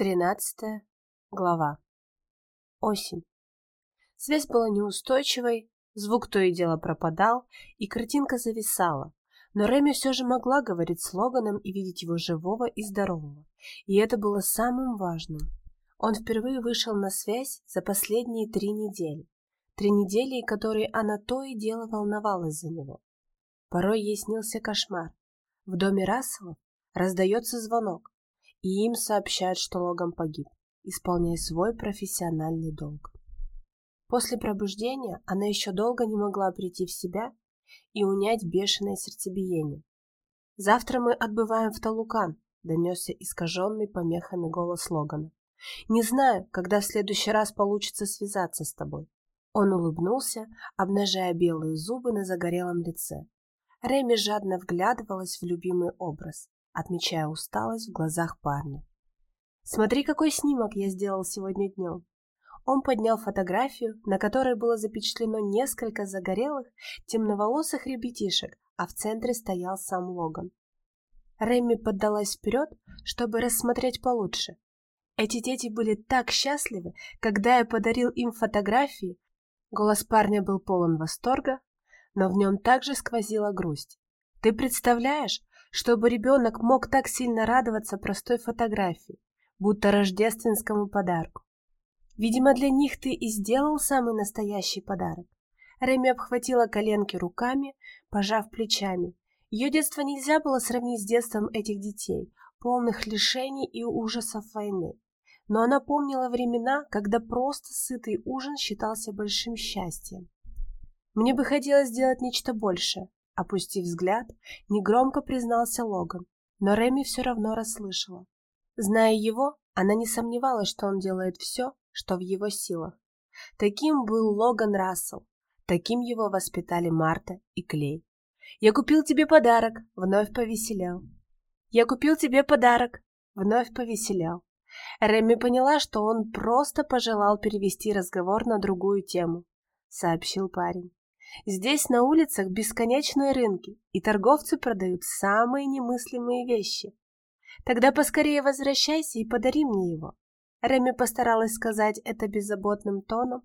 Тринадцатая глава. Осень. Связь была неустойчивой, звук то и дело пропадал, и картинка зависала. Но Реми все же могла говорить с Логаном и видеть его живого и здорового. И это было самым важным. Он впервые вышел на связь за последние три недели. Три недели, которые она то и дело волновалась за него. Порой ей снился кошмар. В доме Расселов раздается звонок и им сообщают, что Логан погиб, исполняя свой профессиональный долг. После пробуждения она еще долго не могла прийти в себя и унять бешеное сердцебиение. «Завтра мы отбываем в Талукан», — донесся искаженный помехами голос Логана. «Не знаю, когда в следующий раз получится связаться с тобой». Он улыбнулся, обнажая белые зубы на загорелом лице. Реми жадно вглядывалась в любимый образ отмечая усталость в глазах парня. «Смотри, какой снимок я сделал сегодня днем!» Он поднял фотографию, на которой было запечатлено несколько загорелых, темноволосых ребятишек, а в центре стоял сам Логан. Рэмми поддалась вперед, чтобы рассмотреть получше. Эти дети были так счастливы, когда я подарил им фотографии. Голос парня был полон восторга, но в нем также сквозила грусть. Ты представляешь, чтобы ребенок мог так сильно радоваться простой фотографии, будто рождественскому подарку. Видимо, для них ты и сделал самый настоящий подарок. Реми обхватила коленки руками, пожав плечами. Ее детство нельзя было сравнить с детством этих детей, полных лишений и ужасов войны. Но она помнила времена, когда просто сытый ужин считался большим счастьем. Мне бы хотелось сделать нечто большее, Опустив взгляд, негромко признался Логан, но Реми все равно расслышала. Зная его, она не сомневалась, что он делает все, что в его силах. Таким был Логан Рассел, таким его воспитали Марта и Клей. «Я купил тебе подарок», — вновь повеселял. «Я купил тебе подарок», — вновь повеселял. Реми поняла, что он просто пожелал перевести разговор на другую тему, сообщил парень. Здесь на улицах бесконечные рынки, и торговцы продают самые немыслимые вещи. Тогда поскорее возвращайся и подари мне его. Реми постаралась сказать это беззаботным тоном,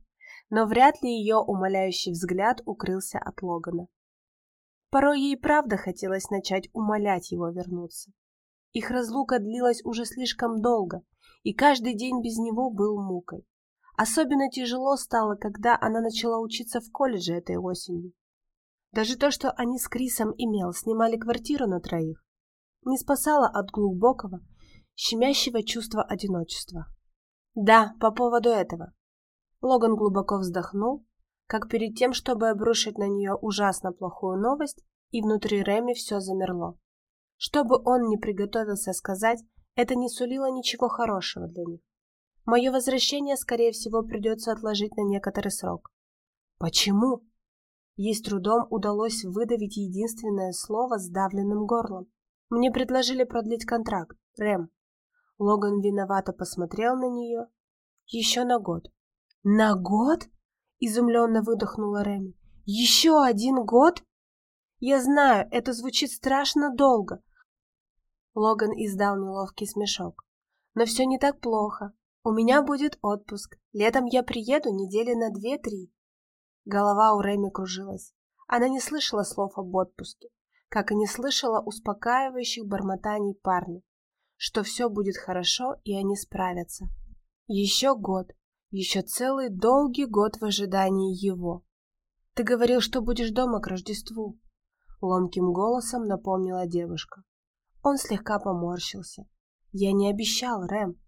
но вряд ли ее умоляющий взгляд укрылся от Логана. Порой ей правда хотелось начать умолять его вернуться. Их разлука длилась уже слишком долго, и каждый день без него был мукой. Особенно тяжело стало, когда она начала учиться в колледже этой осенью. Даже то, что они с Крисом и Мел снимали квартиру на троих, не спасало от глубокого, щемящего чувства одиночества. Да, по поводу этого. Логан глубоко вздохнул, как перед тем, чтобы обрушить на нее ужасно плохую новость, и внутри Реми все замерло. Что бы он ни приготовился сказать, это не сулило ничего хорошего для них. Мое возвращение, скорее всего, придется отложить на некоторый срок. Почему? Ей с трудом удалось выдавить единственное слово с давленным горлом. Мне предложили продлить контракт, Рэм. Логан виновато посмотрел на нее. Еще на год. На год? Изумленно выдохнула Рэм. Еще один год? Я знаю, это звучит страшно долго. Логан издал неловкий смешок. Но все не так плохо. У меня будет отпуск. Летом я приеду недели на две-три. Голова у Рэми кружилась. Она не слышала слов об отпуске, как и не слышала успокаивающих бормотаний парня, что все будет хорошо и они справятся. Еще год, еще целый долгий год в ожидании его. Ты говорил, что будешь дома к Рождеству. Ломким голосом напомнила девушка. Он слегка поморщился. Я не обещал, Рэм.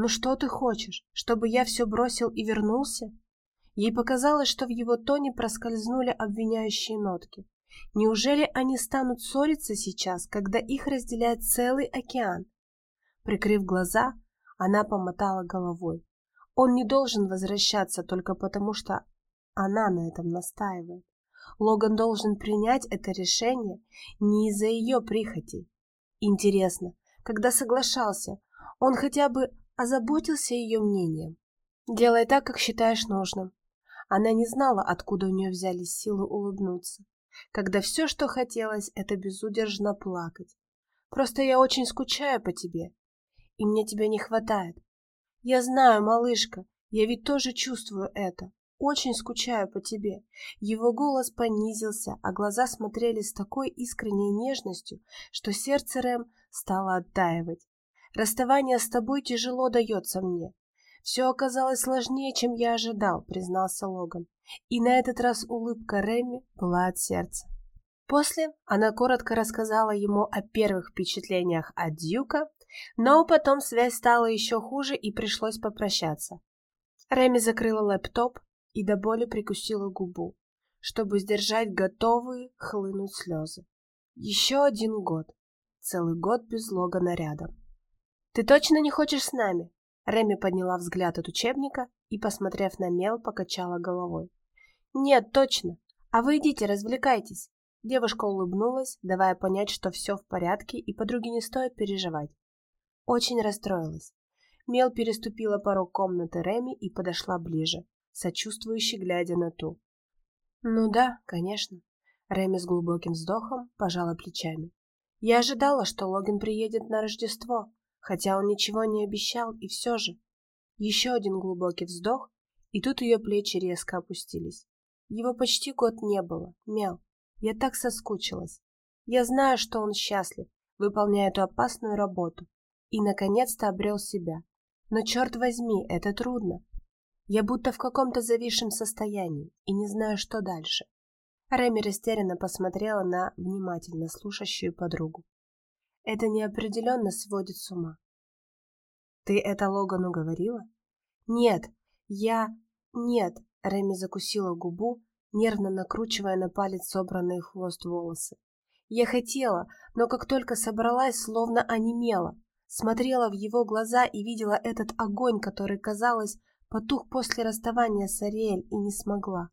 «Ну что ты хочешь, чтобы я все бросил и вернулся?» Ей показалось, что в его тоне проскользнули обвиняющие нотки. Неужели они станут ссориться сейчас, когда их разделяет целый океан? Прикрыв глаза, она помотала головой. Он не должен возвращаться только потому, что она на этом настаивает. Логан должен принять это решение не из-за ее прихотей. Интересно, когда соглашался, он хотя бы озаботился ее мнением. Делай так, как считаешь нужным. Она не знала, откуда у нее взялись силы улыбнуться, когда все, что хотелось, это безудержно плакать. Просто я очень скучаю по тебе. и мне тебя не хватает. Я знаю, малышка, я ведь тоже чувствую это. Очень скучаю по тебе. Его голос понизился, а глаза смотрели с такой искренней нежностью, что сердце Рэм стало оттаивать. Расставание с тобой тяжело дается мне. Все оказалось сложнее, чем я ожидал, признался Логан. И на этот раз улыбка Рэмми была от сердца. После она коротко рассказала ему о первых впечатлениях от Дьюка, но потом связь стала еще хуже и пришлось попрощаться. Реми закрыла лэптоп и до боли прикусила губу, чтобы сдержать готовые хлынуть слезы. Еще один год. Целый год без Логана рядом. «Ты точно не хочешь с нами?» Реми подняла взгляд от учебника и, посмотрев на мел, покачала головой. «Нет, точно. А вы идите, развлекайтесь. Девушка улыбнулась, давая понять, что все в порядке и подруге не стоит переживать. Очень расстроилась. Мел переступила порог комнаты Реми и подошла ближе, сочувствующе глядя на ту. «Ну да, конечно». Реми с глубоким вздохом пожала плечами. «Я ожидала, что Логин приедет на Рождество, хотя он ничего не обещал, и все же...» Еще один глубокий вздох, и тут ее плечи резко опустились. Его почти год не было, Мел. Я так соскучилась. Я знаю, что он счастлив, выполняя эту опасную работу. И, наконец-то, обрел себя. Но, черт возьми, это трудно. Я будто в каком-то зависшем состоянии и не знаю, что дальше. Реми растерянно посмотрела на внимательно слушающую подругу. Это неопределенно сводит с ума. «Ты это Логану говорила?» «Нет, я... Нет», — Реми закусила губу, нервно накручивая на палец собранные в хвост волосы. Я хотела, но как только собралась, словно онемела, смотрела в его глаза и видела этот огонь, который, казалось, потух после расставания с Ариэль и не смогла.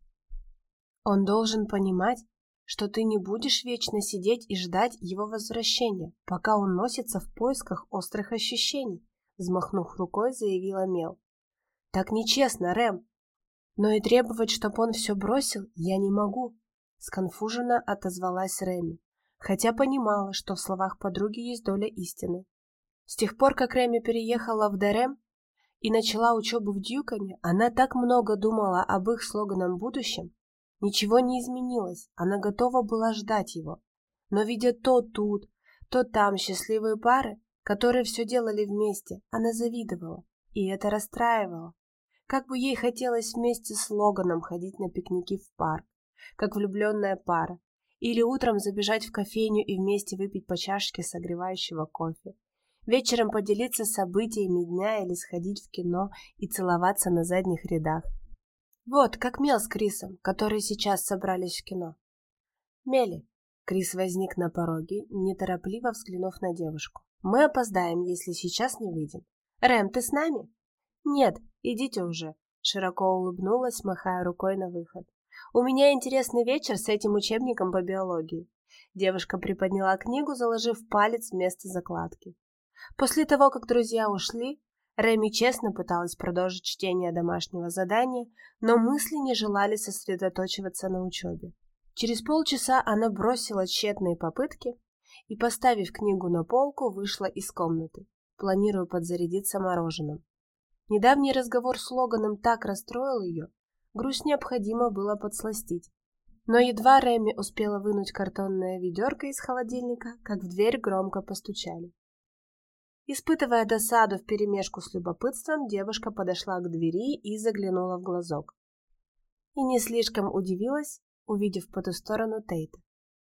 Он должен понимать, что ты не будешь вечно сидеть и ждать его возвращения, пока он носится в поисках острых ощущений, взмахнув рукой, заявила Мел. Так нечестно, Рэм. Но и требовать, чтобы он все бросил, я не могу, сконфуженно отозвалась Рэми, хотя понимала, что в словах подруги есть доля истины. С тех пор, как Рэми переехала в Дерем и начала учебу в Дьюконе, она так много думала об их слоганом будущем. Ничего не изменилось, она готова была ждать его. Но видя то тут, то там счастливые пары, которые все делали вместе, она завидовала, и это расстраивало. Как бы ей хотелось вместе с Логаном ходить на пикники в парк, как влюбленная пара, или утром забежать в кофейню и вместе выпить по чашке согревающего кофе, вечером поделиться событиями дня или сходить в кино и целоваться на задних рядах. Вот, как Мел с Крисом, которые сейчас собрались в кино. Мели. Крис возник на пороге, неторопливо взглянув на девушку. Мы опоздаем, если сейчас не выйдем. Рэм, ты с нами? Нет, идите уже, широко улыбнулась, махая рукой на выход. У меня интересный вечер с этим учебником по биологии. Девушка приподняла книгу, заложив палец вместо закладки. После того, как друзья ушли, Реми честно пыталась продолжить чтение домашнего задания, но мысли не желали сосредоточиваться на учебе. Через полчаса она бросила тщетные попытки и, поставив книгу на полку, вышла из комнаты, планируя подзарядиться мороженым. Недавний разговор с Логаном так расстроил ее, грусть необходимо было подсластить. Но едва Реми успела вынуть картонное ведерко из холодильника, как в дверь громко постучали. Испытывая досаду вперемешку с любопытством, девушка подошла к двери и заглянула в глазок. И не слишком удивилась, увидев по ту сторону Тейта.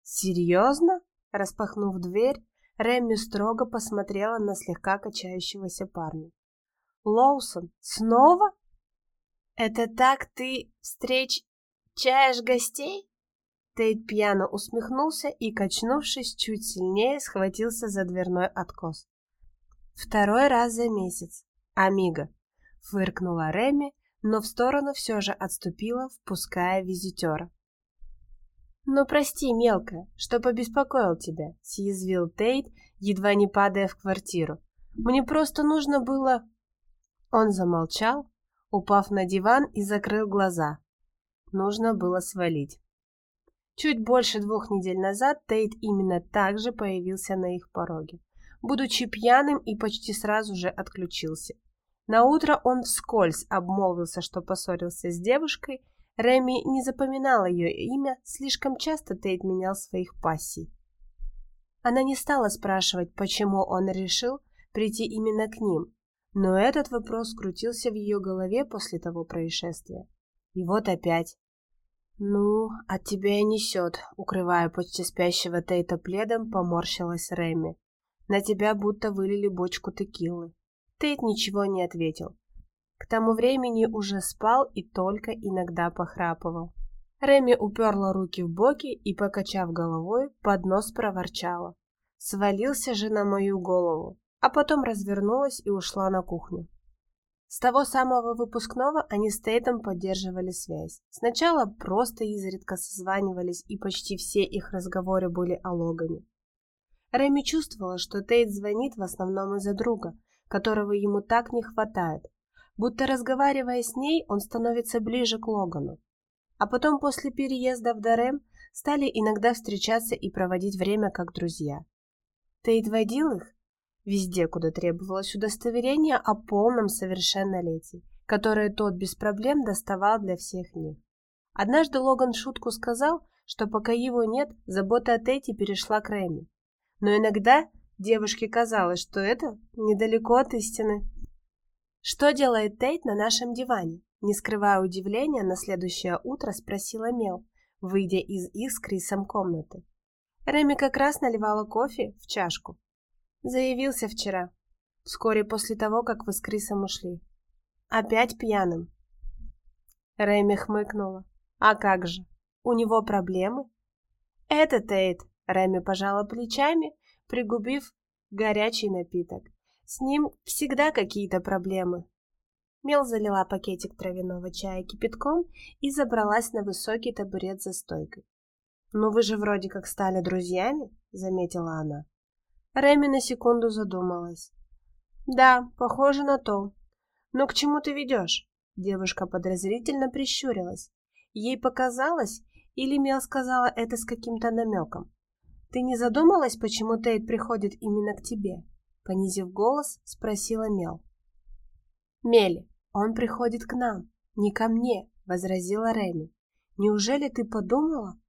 «Серьезно?» Распахнув дверь, Рэмми строго посмотрела на слегка качающегося парня. Лоусон, снова? Это так ты встречаешь гостей? Тейт пьяно усмехнулся и, качнувшись чуть сильнее, схватился за дверной откос. Второй раз за месяц. Амиго. Фыркнула Реми, но в сторону все же отступила, впуская визитера. «Ну, прости, мелкая, что побеспокоил тебя», — съязвил Тейт, едва не падая в квартиру. «Мне просто нужно было...» Он замолчал, упав на диван и закрыл глаза. Нужно было свалить. Чуть больше двух недель назад Тейт именно так же появился на их пороге. Будучи пьяным и почти сразу же отключился. На утро он вскользь обмолвился, что поссорился с девушкой. Реми не запоминала ее имя, слишком часто Тейт менял своих пассий. Она не стала спрашивать, почему он решил прийти именно к ним, но этот вопрос крутился в ее голове после того происшествия. И вот опять. «Ну, от тебя несет», — укрывая почти спящего Тейта пледом, поморщилась Реми. «На тебя будто вылили бочку текилы». Тейт ничего не ответил. К тому времени уже спал и только иногда похрапывал. Реми уперла руки в боки и, покачав головой, под нос проворчала. Свалился же на мою голову, а потом развернулась и ушла на кухню. С того самого выпускного они с Тейтом поддерживали связь. Сначала просто изредка созванивались, и почти все их разговоры были о Логане. Реми чувствовала, что Тейт звонит в основном из-за друга, которого ему так не хватает, будто разговаривая с ней, он становится ближе к Логану. А потом после переезда в Дарем стали иногда встречаться и проводить время как друзья. Тейт водил их везде, куда требовалось удостоверение о полном совершеннолетии, которое тот без проблем доставал для всех них. Однажды Логан шутку сказал, что пока его нет, забота о Тейте перешла к Рэми. Но иногда девушке казалось, что это недалеко от истины. «Что делает Тейт на нашем диване?» Не скрывая удивления, на следующее утро спросила Мел, выйдя из их с Крисом комнаты. Реми как раз наливала кофе в чашку. Заявился вчера, вскоре после того, как вы с Крисом ушли. Опять пьяным. Реми хмыкнула. А как же? У него проблемы? Это Тейт, Реми пожала плечами, пригубив горячий напиток. С ним всегда какие-то проблемы. Мел залила пакетик травяного чая кипятком и забралась на высокий табурет за стойкой. «Ну вы же вроде как стали друзьями», — заметила она. Реми на секунду задумалась. «Да, похоже на то. Но к чему ты ведешь?» Девушка подозрительно прищурилась. Ей показалось, или Мел сказала это с каким-то намеком. «Ты не задумалась, почему Тейт приходит именно к тебе?» Понизив голос, спросила Мел. «Мели, он приходит к нам, не ко мне», — возразила Реми. «Неужели ты подумала,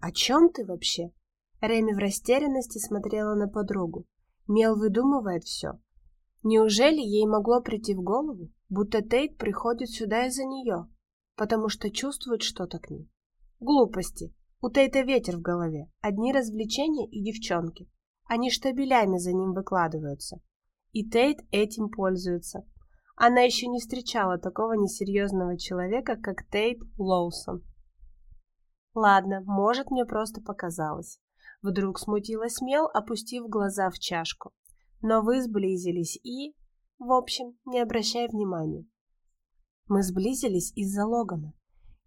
«О чем ты вообще?» Реми в растерянности смотрела на подругу. Мел выдумывает все. Неужели ей могло прийти в голову, будто Тейт приходит сюда из-за нее, потому что чувствует что-то к ней? Глупости. У Тейта ветер в голове, одни развлечения и девчонки. Они штабелями за ним выкладываются. И Тейт этим пользуется. Она еще не встречала такого несерьезного человека, как Тейт Лоусон. Ладно, может, мне просто показалось. Вдруг смутилась Мел, опустив глаза в чашку. Но вы сблизились и... В общем, не обращай внимания. Мы сблизились из-за Логана.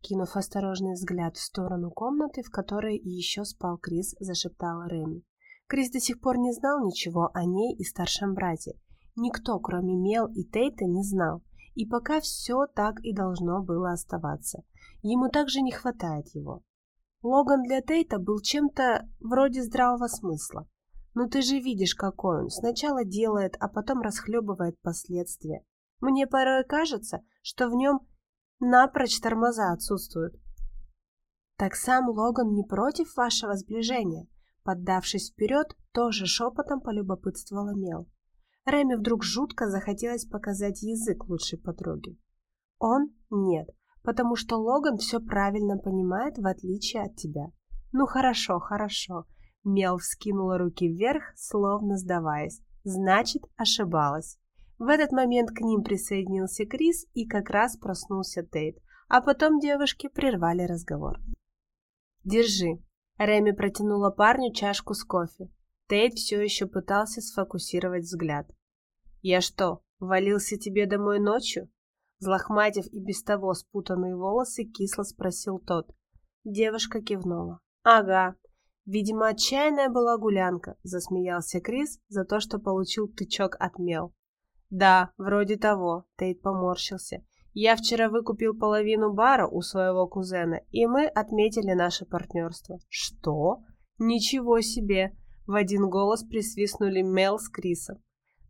Кинув осторожный взгляд в сторону комнаты, в которой еще спал Крис, зашептала Реми. Крис до сих пор не знал ничего о ней и старшем брате. Никто, кроме Мел и Тейта, не знал. И пока все так и должно было оставаться. Ему также не хватает его. Логан для Тейта был чем-то вроде здравого смысла. Ну ты же видишь, какой он. Сначала делает, а потом расхлебывает последствия. Мне порой кажется, что в нем напрочь тормоза отсутствуют. Так сам Логан не против вашего сближения? Поддавшись вперед, тоже шепотом полюбопытствовала Мел. Рэми вдруг жутко захотелось показать язык лучшей подруги. Он нет, потому что Логан все правильно понимает, в отличие от тебя. Ну хорошо, хорошо. Мел вскинула руки вверх, словно сдаваясь. Значит, ошибалась. В этот момент к ним присоединился Крис и как раз проснулся Тейт, а потом девушки прервали разговор. «Держи». Реми протянула парню чашку с кофе. Тейт все еще пытался сфокусировать взгляд. «Я что, валился тебе домой ночью?» Взлохматив и без того спутанные волосы, кисло спросил тот. Девушка кивнула. «Ага. Видимо, отчаянная была гулянка», — засмеялся Крис за то, что получил тычок от мел. «Да, вроде того», — Тейт поморщился. «Я вчера выкупил половину бара у своего кузена, и мы отметили наше партнерство». «Что? Ничего себе!» В один голос присвистнули Мел с Крисом.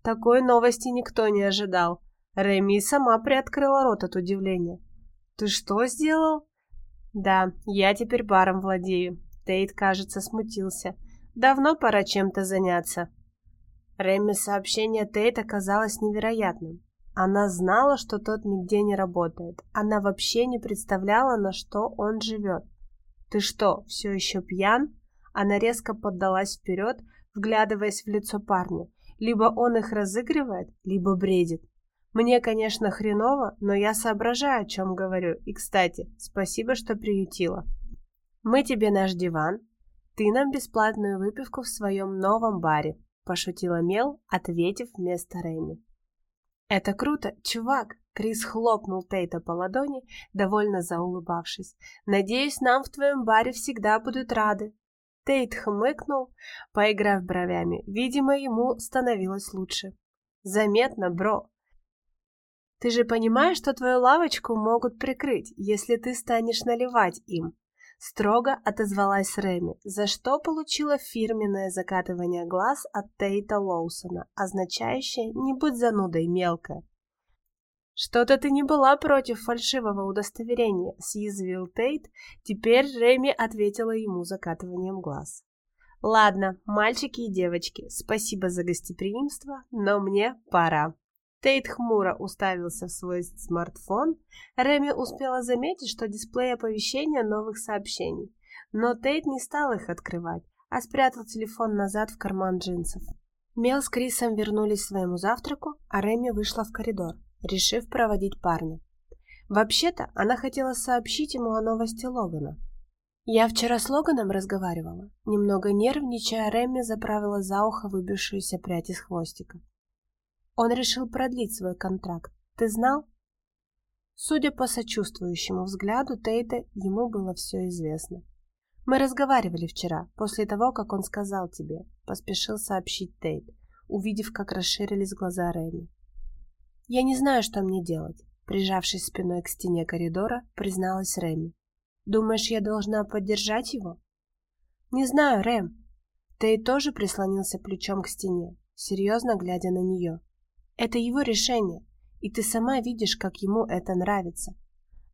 Такой новости никто не ожидал. Реми сама приоткрыла рот от удивления. «Ты что сделал?» «Да, я теперь баром владею». Тейт, кажется, смутился. «Давно пора чем-то заняться». Реми сообщение Тейта казалось невероятным. Она знала, что тот нигде не работает. Она вообще не представляла, на что он живет. «Ты что, все еще пьян?» Она резко поддалась вперед, вглядываясь в лицо парня. Либо он их разыгрывает, либо бредит. Мне, конечно, хреново, но я соображаю, о чем говорю. И, кстати, спасибо, что приютила. Мы тебе наш диван, ты нам бесплатную выпивку в своем новом баре, пошутила Мел, ответив вместо Рэми. Это круто, чувак, Крис хлопнул Тейта по ладони, довольно заулыбавшись. «Надеюсь, нам в твоем баре всегда будут рады». Тейт хмыкнул, поиграв бровями. Видимо, ему становилось лучше. «Заметно, бро. Ты же понимаешь, что твою лавочку могут прикрыть, если ты станешь наливать им?» Строго отозвалась Реми, за что получила фирменное закатывание глаз от Тейта Лоусона, означающее «не будь занудой, мелкая». «Что-то ты не была против фальшивого удостоверения», — съязвил Тейт. Теперь Реми ответила ему закатыванием глаз. «Ладно, мальчики и девочки, спасибо за гостеприимство, но мне пора». Тейт хмуро уставился в свой смартфон. Реми успела заметить, что дисплей оповещения новых сообщений. Но Тейт не стал их открывать, а спрятал телефон назад в карман джинсов. Мел с Крисом вернулись к своему завтраку, а Реми вышла в коридор решив проводить парня. Вообще-то она хотела сообщить ему о новости Логана. Я вчера с Логаном разговаривала. Немного нервничая, Рэмми заправила за ухо выбившуюся прядь из хвостика. Он решил продлить свой контракт. Ты знал? Судя по сочувствующему взгляду Тейта, ему было все известно. Мы разговаривали вчера, после того, как он сказал тебе, поспешил сообщить Тейт, увидев, как расширились глаза Рэмми. «Я не знаю, что мне делать», — прижавшись спиной к стене коридора, призналась Рэми. «Думаешь, я должна поддержать его?» «Не знаю, Рэм». Тей тоже прислонился плечом к стене, серьезно глядя на нее. «Это его решение, и ты сама видишь, как ему это нравится».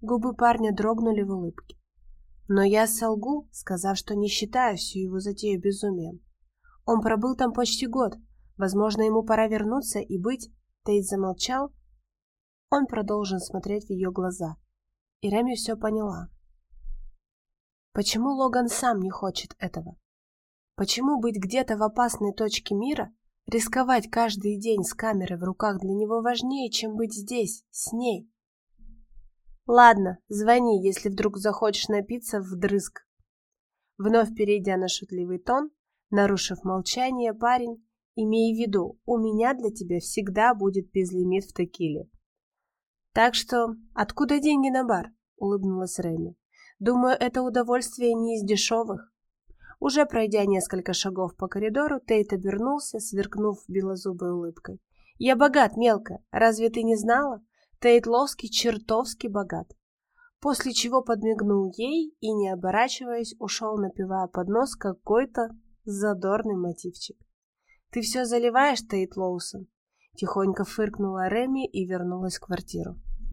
Губы парня дрогнули в улыбке. Но я солгу, сказав, что не считаю всю его затею безумием. Он пробыл там почти год. Возможно, ему пора вернуться и быть Тейт замолчал. Он продолжил смотреть в ее глаза. И Реми все поняла. Почему Логан сам не хочет этого? Почему быть где-то в опасной точке мира, рисковать каждый день с камерой в руках для него важнее, чем быть здесь, с ней? Ладно, звони, если вдруг захочешь напиться вдрызг. Вновь перейдя на шутливый тон, нарушив молчание, парень Имей в виду, у меня для тебя всегда будет безлимит в текиле. Так что, откуда деньги на бар? Улыбнулась Реми. Думаю, это удовольствие не из дешевых. Уже пройдя несколько шагов по коридору, Тейт обернулся, сверкнув белозубой улыбкой. «Я богат, мелко. Разве ты не знала? Тейт Ловский чертовски богат». После чего подмигнул ей и, не оборачиваясь, ушел, напевая под нос какой-то задорный мотивчик. «Ты все заливаешь, Тейт Лоусон?» Тихонько фыркнула Реми и вернулась в квартиру.